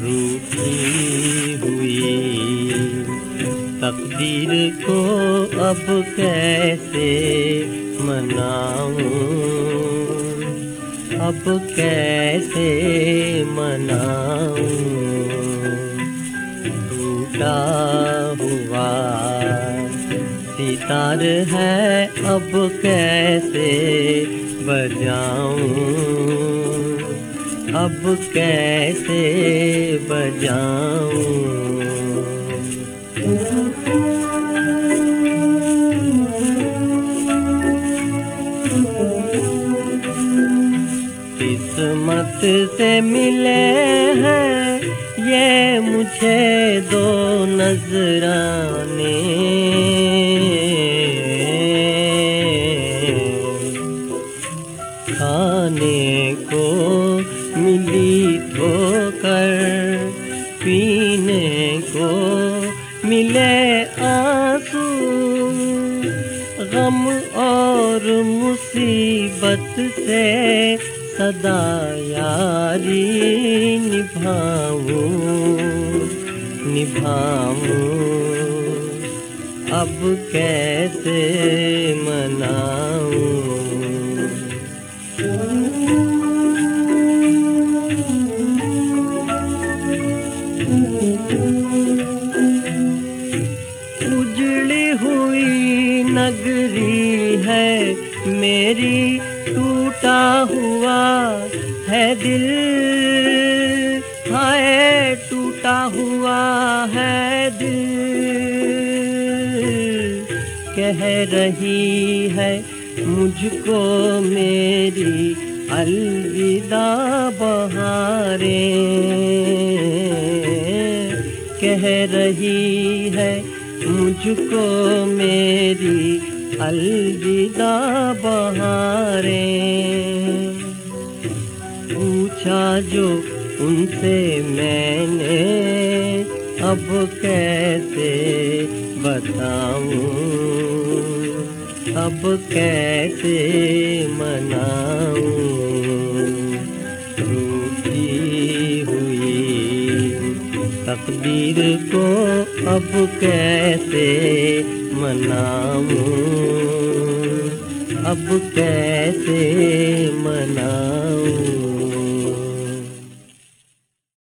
रूठी हुई तकदीर को अब कैसे मनाऊं? अब कैसे मनाऊं? टूटा सितार है, अब कैसे बजाऊं अब कैसे बजाऊं किस्मत से मिले हैं, ये मुझे दो नजराने। खाने को मिली ठोकर, पीने को मिले आँसू। गम और मुसीबत से सदा यारी निभाऊं निभाऊं। अब कैसे मनाऊं? उजड़ी हुई नगरी है मेरी, टूटा हुआ है दिल। हाय, टूटा हुआ है दिल। कह रही है, मुझको मेरी अलविदा बहारें। कह रही है, मुझको मेरी अलविदा बहारें। पूछा जो उनसे मैंने, अब कैसे बताऊँ? अब कैसे मनाऊं? तकदीर को अब कैसे मनाऊं? अब कैसे मनाऊं?